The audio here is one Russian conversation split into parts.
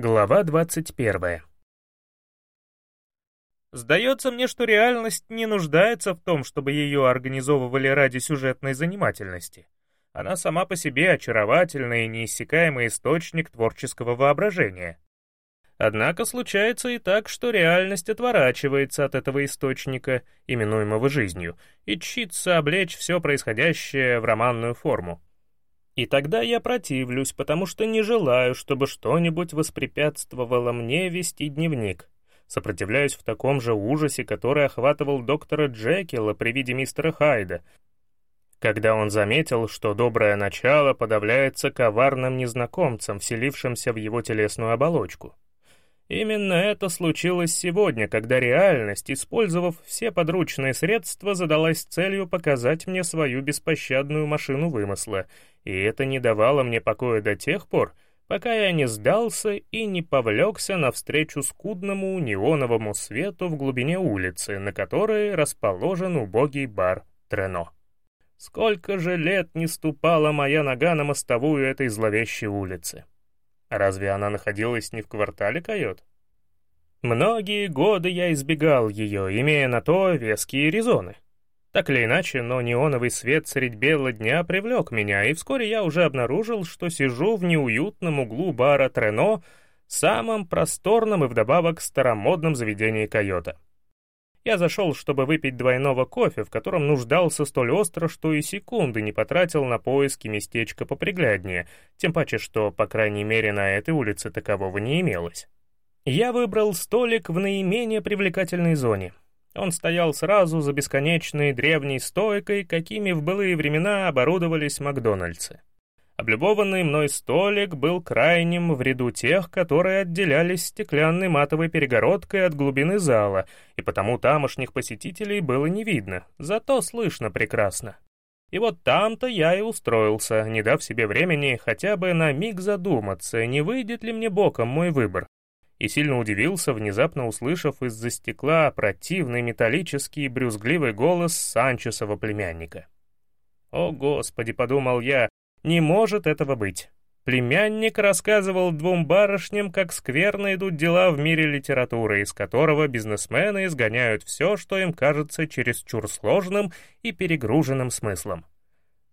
Глава 21. Сдается мне, что реальность не нуждается в том, чтобы ее организовывали ради сюжетной занимательности. Она сама по себе очаровательный и неиссякаемый источник творческого воображения. Однако случается и так, что реальность отворачивается от этого источника, именуемого жизнью, и чится облечь все происходящее в романную форму. И тогда я противлюсь, потому что не желаю, чтобы что-нибудь воспрепятствовало мне вести дневник. Сопротивляюсь в таком же ужасе, который охватывал доктора Джекила при виде мистера Хайда, когда он заметил, что доброе начало подавляется коварным незнакомцем, вселившимся в его телесную оболочку. Именно это случилось сегодня, когда реальность, использовав все подручные средства, задалась целью показать мне свою беспощадную машину вымысла, и это не давало мне покоя до тех пор, пока я не сдался и не повлекся навстречу скудному неоновому свету в глубине улицы, на которой расположен убогий бар Трено. Сколько же лет не ступала моя нога на мостовую этой зловещей улицы. Разве она находилась не в квартале койот? Многие годы я избегал ее, имея на то веские резоны. Так или иначе, но неоновый свет средь бела дня привлек меня, и вскоре я уже обнаружил, что сижу в неуютном углу бара Трено, самом просторном и вдобавок старомодном заведении койота. Я зашел, чтобы выпить двойного кофе, в котором нуждался столь остро, что и секунды не потратил на поиски местечка попригляднее, тем паче, что, по крайней мере, на этой улице такового не имелось. Я выбрал столик в наименее привлекательной зоне. Он стоял сразу за бесконечной древней стойкой, какими в былые времена оборудовались Макдональдсы. Облюбованный мной столик был крайним в ряду тех, которые отделялись стеклянной матовой перегородкой от глубины зала, и потому тамошних посетителей было не видно, зато слышно прекрасно. И вот там-то я и устроился, не дав себе времени хотя бы на миг задуматься, не выйдет ли мне боком мой выбор. И сильно удивился, внезапно услышав из-за стекла противный металлический брюзгливый голос Санчесова племянника. «О, Господи!» — подумал я, не может этого быть. Племянник рассказывал двум барышням, как скверно идут дела в мире литературы, из которого бизнесмены изгоняют все, что им кажется чересчур сложным и перегруженным смыслом.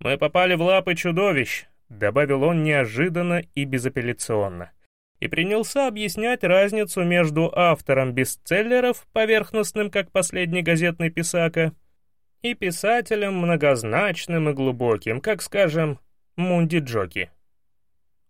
«Мы попали в лапы чудовищ», — добавил он неожиданно и безапелляционно, и принялся объяснять разницу между автором бестселлеров, поверхностным, как последний газетный писака, и писателем многозначным и глубоким, как, скажем, Мунди-Джоки.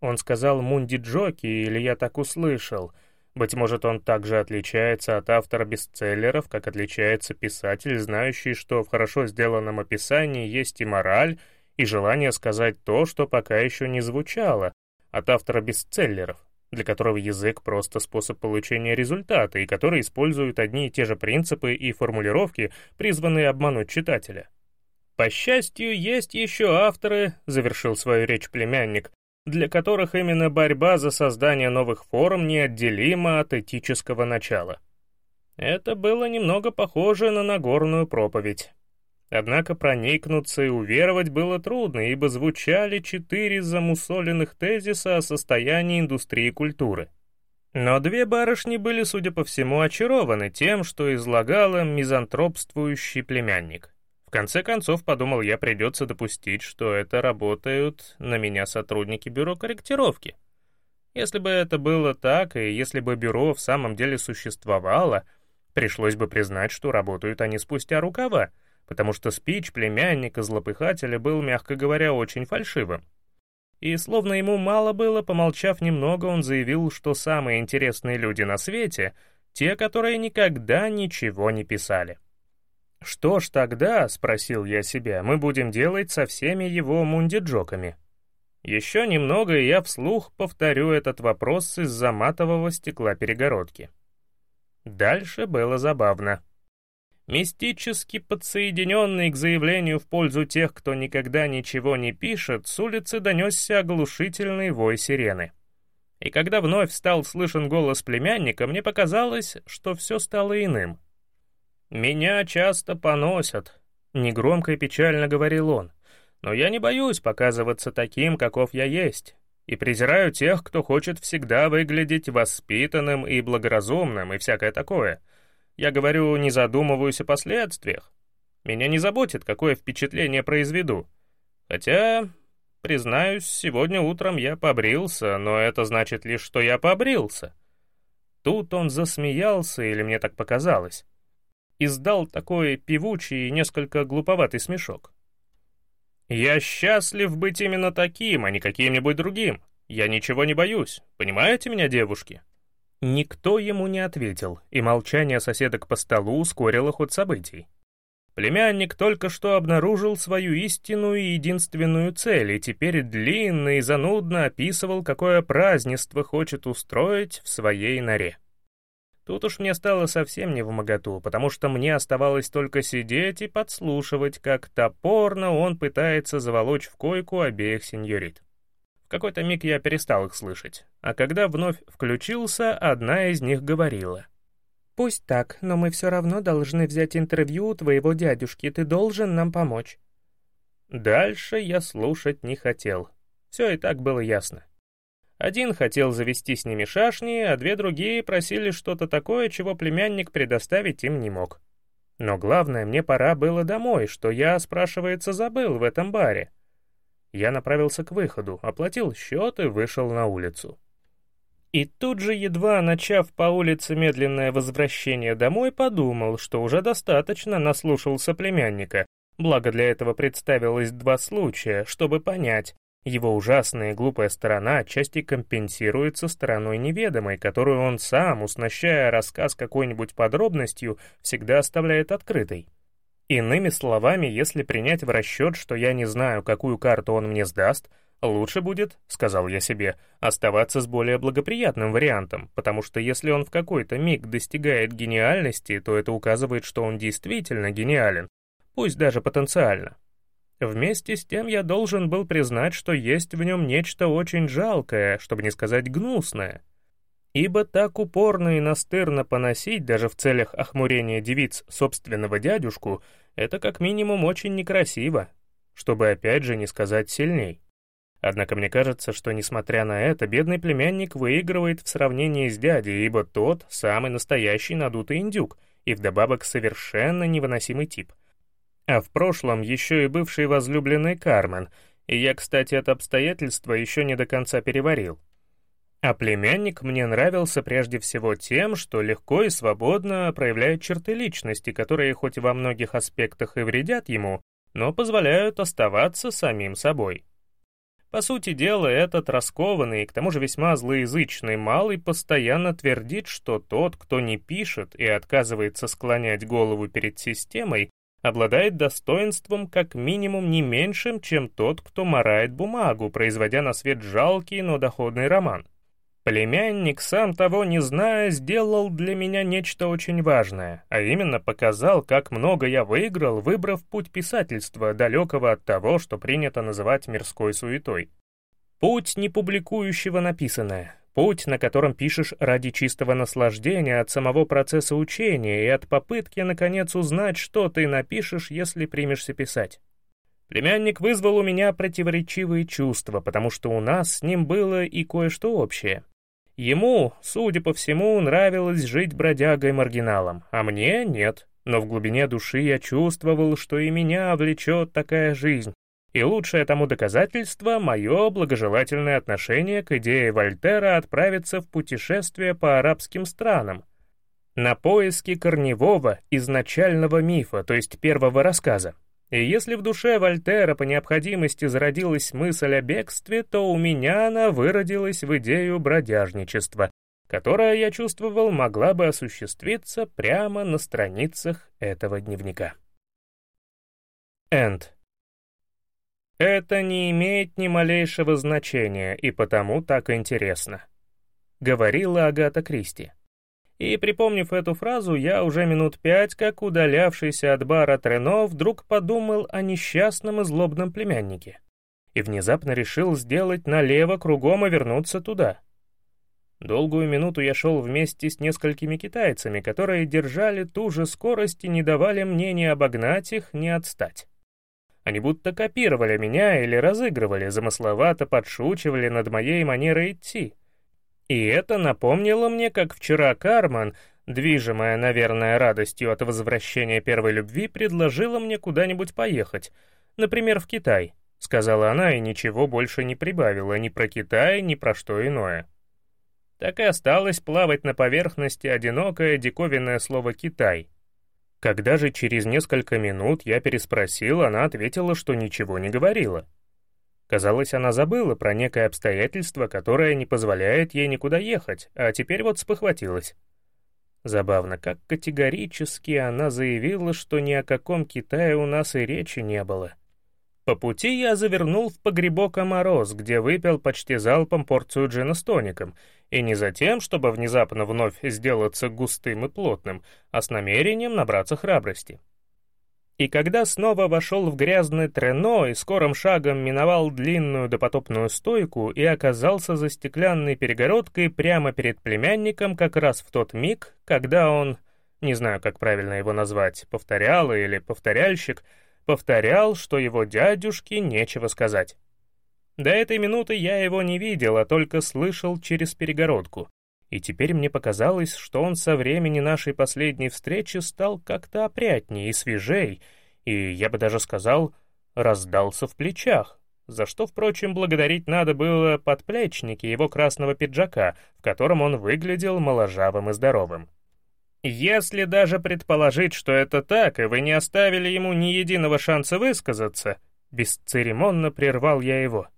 Он сказал Мунди-Джоки, или я так услышал. Быть может, он также отличается от автора бестселлеров, как отличается писатель, знающий, что в хорошо сделанном описании есть и мораль, и желание сказать то, что пока еще не звучало, от автора бестселлеров, для которого язык просто способ получения результата, и который использует одни и те же принципы и формулировки, призванные обмануть читателя. По счастью, есть еще авторы, завершил свою речь племянник, для которых именно борьба за создание новых форм неотделима от этического начала. Это было немного похоже на Нагорную проповедь. Однако проникнуться и уверовать было трудно, ибо звучали четыре замусоленных тезиса о состоянии индустрии культуры. Но две барышни были, судя по всему, очарованы тем, что излагала мизантропствующий племянник. В конце концов, подумал я, придется допустить, что это работают на меня сотрудники бюро корректировки. Если бы это было так, и если бы бюро в самом деле существовало, пришлось бы признать, что работают они спустя рукава, потому что спич племянника-злопыхателя был, мягко говоря, очень фальшивым. И словно ему мало было, помолчав немного, он заявил, что самые интересные люди на свете — те, которые никогда ничего не писали. «Что ж тогда, — спросил я себя, — мы будем делать со всеми его мундиджоками?» Еще немного, и я вслух повторю этот вопрос из-за матового стекла перегородки. Дальше было забавно. Мистически подсоединенный к заявлению в пользу тех, кто никогда ничего не пишет, с улицы донесся оглушительный вой сирены. И когда вновь стал слышен голос племянника, мне показалось, что все стало иным — «Меня часто поносят», — негромко и печально говорил он. «Но я не боюсь показываться таким, каков я есть. и презираю тех, кто хочет всегда выглядеть воспитанным и благоразумным и всякое такое. Я говорю, не задумываюсь о последствиях. Меня не заботит, какое впечатление произведу. Хотя, признаюсь, сегодня утром я побрился, но это значит лишь, что я побрился. Тут он засмеялся, или мне так показалось. Издал такой певучий и несколько глуповатый смешок. «Я счастлив быть именно таким, а не каким-нибудь другим. Я ничего не боюсь. Понимаете меня, девушки?» Никто ему не ответил, и молчание соседок по столу ускорило ход событий. Племянник только что обнаружил свою истинную и единственную цель, и теперь длинно и занудно описывал, какое празднество хочет устроить в своей норе. Тут уж мне стало совсем не в моготу, потому что мне оставалось только сидеть и подслушивать, как топорно он пытается заволочь в койку обеих сеньорит. Какой-то миг я перестал их слышать, а когда вновь включился, одна из них говорила. «Пусть так, но мы все равно должны взять интервью у твоего дядюшки, ты должен нам помочь». Дальше я слушать не хотел. Все и так было ясно. Один хотел завести с ними шашни, а две другие просили что-то такое, чего племянник предоставить им не мог. Но главное, мне пора было домой, что я, спрашивается, забыл в этом баре. Я направился к выходу, оплатил счет и вышел на улицу. И тут же, едва начав по улице медленное возвращение домой, подумал, что уже достаточно наслушался племянника, благо для этого представилось два случая, чтобы понять, его ужасная и глупая сторона отчасти компенсируется стороной неведомой, которую он сам, уснащая рассказ какой-нибудь подробностью, всегда оставляет открытой. Иными словами, если принять в расчет, что я не знаю, какую карту он мне сдаст, лучше будет, сказал я себе, оставаться с более благоприятным вариантом, потому что если он в какой-то миг достигает гениальности, то это указывает, что он действительно гениален, пусть даже потенциально. Вместе с тем я должен был признать, что есть в нем нечто очень жалкое, чтобы не сказать гнусное. Ибо так упорно и настырно поносить даже в целях охмурения девиц собственного дядюшку — это как минимум очень некрасиво, чтобы опять же не сказать сильней. Однако мне кажется, что, несмотря на это, бедный племянник выигрывает в сравнении с дядей, ибо тот — самый настоящий надутый индюк и вдобавок совершенно невыносимый тип — а в прошлом еще и бывший возлюбленный Кармен, и я, кстати, это обстоятельство еще не до конца переварил. А племянник мне нравился прежде всего тем, что легко и свободно проявляет черты личности, которые хоть во многих аспектах и вредят ему, но позволяют оставаться самим собой. По сути дела, этот раскованный и к тому же весьма злоязычный малый постоянно твердит, что тот, кто не пишет и отказывается склонять голову перед системой, обладает достоинством как минимум не меньшим, чем тот, кто марает бумагу, производя на свет жалкий, но доходный роман. Племянник, сам того не зная, сделал для меня нечто очень важное, а именно показал, как много я выиграл, выбрав путь писательства, далекого от того, что принято называть мирской суетой. Путь не публикующего написанное, Путь, на котором пишешь ради чистого наслаждения от самого процесса учения и от попытки, наконец, узнать, что ты напишешь, если примешься писать. Племянник вызвал у меня противоречивые чувства, потому что у нас с ним было и кое-что общее. Ему, судя по всему, нравилось жить бродягой-маргиналом, а мне — нет. Но в глубине души я чувствовал, что и меня влечет такая жизнь, и лучшее тому доказательство — мое благожелательное отношение к идее Вольтера отправиться в путешествие по арабским странам, на поиски корневого изначального мифа, то есть первого рассказа. И если в душе Вольтера по необходимости зародилась мысль о бегстве, то у меня она выродилась в идею бродяжничества, которая, я чувствовал, могла бы осуществиться прямо на страницах этого дневника. Энд. Это не имеет ни малейшего значения и потому так интересно. Говорила Агата Кристи. И, припомнив эту фразу, я уже минут пять, как удалявшийся от бара Трено, вдруг подумал о несчастном и злобном племяннике. И внезапно решил сделать налево кругом и вернуться туда. Долгую минуту я шел вместе с несколькими китайцами, которые держали ту же скорость и не давали мне ни обогнать их, ни отстать. Они будто копировали меня или разыгрывали, замысловато подшучивали над моей манерой идти. И это напомнило мне, как вчера Карман, движимая, наверное, радостью от возвращения первой любви, предложила мне куда-нибудь поехать, например, в Китай, сказала она и ничего больше не прибавила ни про Китай, ни про что иное. Так и осталось плавать на поверхности одинокое диковинное слово «Китай», когда же через несколько минут я переспросил, она ответила, что ничего не говорила. Казалось, она забыла про некое обстоятельство, которое не позволяет ей никуда ехать, а теперь вот спохватилась. Забавно, как категорически она заявила, что ни о каком Китае у нас и речи не было. По пути я завернул в погребок Амороз, где выпил почти залпом порцию джина с тоником, и не за тем, чтобы внезапно вновь сделаться густым и плотным, а с намерением набраться храбрости. И когда снова вошел в грязный трено и скорым шагом миновал длинную допотопную стойку и оказался за стеклянной перегородкой прямо перед племянником как раз в тот миг, когда он, не знаю, как правильно его назвать, повторял или повторяльщик — повторял, что его дядюшке нечего сказать. До этой минуты я его не видел, а только слышал через перегородку. И теперь мне показалось, что он со времени нашей последней встречи стал как-то опрятнее и свежей, и, я бы даже сказал, раздался в плечах, за что, впрочем, благодарить надо было подплечнике его красного пиджака, в котором он выглядел моложавым и здоровым. Если даже предположить, что это так, и вы не оставили ему ни единого шанса высказаться, бесцеремонно прервал я его.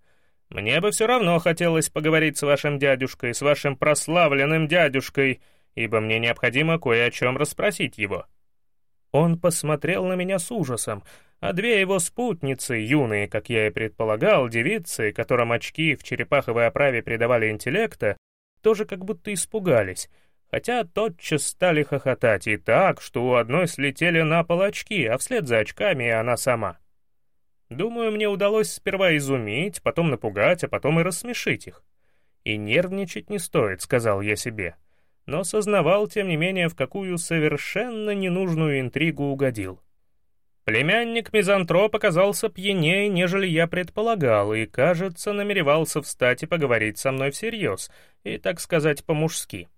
Мне бы все равно хотелось поговорить с вашим дядюшкой, с вашим прославленным дядюшкой, ибо мне необходимо кое о чем расспросить его. Он посмотрел на меня с ужасом, а две его спутницы, юные, как я и предполагал, девицы, которым очки в черепаховой оправе придавали интеллекта, тоже как будто испугались — хотя тотчас стали хохотать и так, что у одной слетели на пол очки, а вслед за очками она сама. Думаю, мне удалось сперва изумить, потом напугать, а потом и рассмешить их. И нервничать не стоит, сказал я себе, но сознавал, тем не менее, в какую совершенно ненужную интригу угодил. Племянник мизантроп оказался пьянее, нежели я предполагал, и, кажется, намеревался встать и поговорить со мной всерьез, и, так сказать, по-мужски.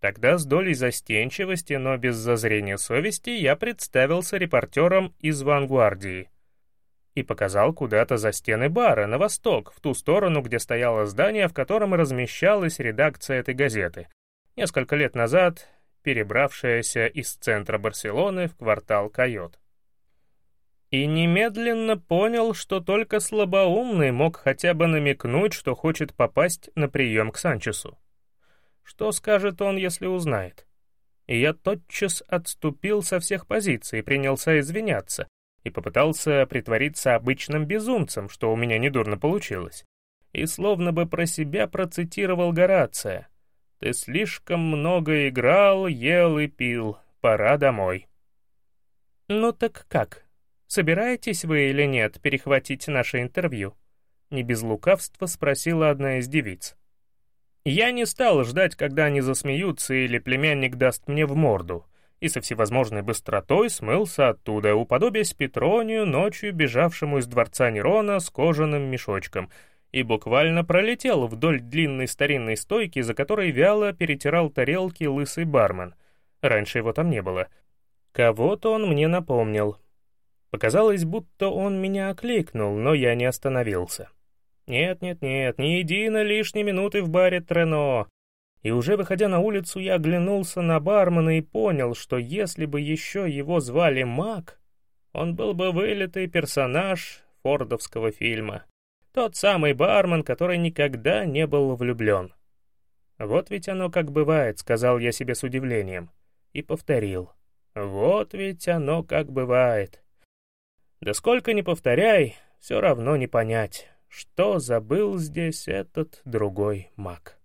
Тогда с долей застенчивости, но без зазрения совести, я представился репортером из «Вангвардии» и показал куда-то за стены бара, на восток, в ту сторону, где стояло здание, в котором размещалась редакция этой газеты, несколько лет назад перебравшаяся из центра Барселоны в квартал Койот. И немедленно понял, что только слабоумный мог хотя бы намекнуть, что хочет попасть на прием к Санчесу. Что скажет он, если узнает? И я тотчас отступил со всех позиций, принялся извиняться и попытался притвориться обычным безумцем, что у меня недурно получилось. И словно бы про себя процитировал Горация. «Ты слишком много играл, ел и пил, пора домой». «Ну так как? Собираетесь вы или нет перехватить наше интервью?» Не без лукавства спросила одна из девиц. Я не стал ждать, когда они засмеются или племянник даст мне в морду, и со всевозможной быстротой смылся оттуда, уподобясь Петронию, ночью бежавшему из дворца Нерона с кожаным мешочком, и буквально пролетел вдоль длинной старинной стойки, за которой вяло перетирал тарелки лысый бармен. Раньше его там не было. Кого-то он мне напомнил. Показалось, будто он меня окликнул, но я не остановился. Нет-нет-нет, ни единой лишней минуты в баре Трено. И уже выходя на улицу, я оглянулся на бармена и понял, что если бы еще его звали Мак, он был бы вылитый персонаж фордовского фильма. Тот самый бармен, который никогда не был влюблен. «Вот ведь оно как бывает», — сказал я себе с удивлением. И повторил. «Вот ведь оно как бывает». Да сколько ни повторяй, все равно не понять что забыл здесь этот другой маг.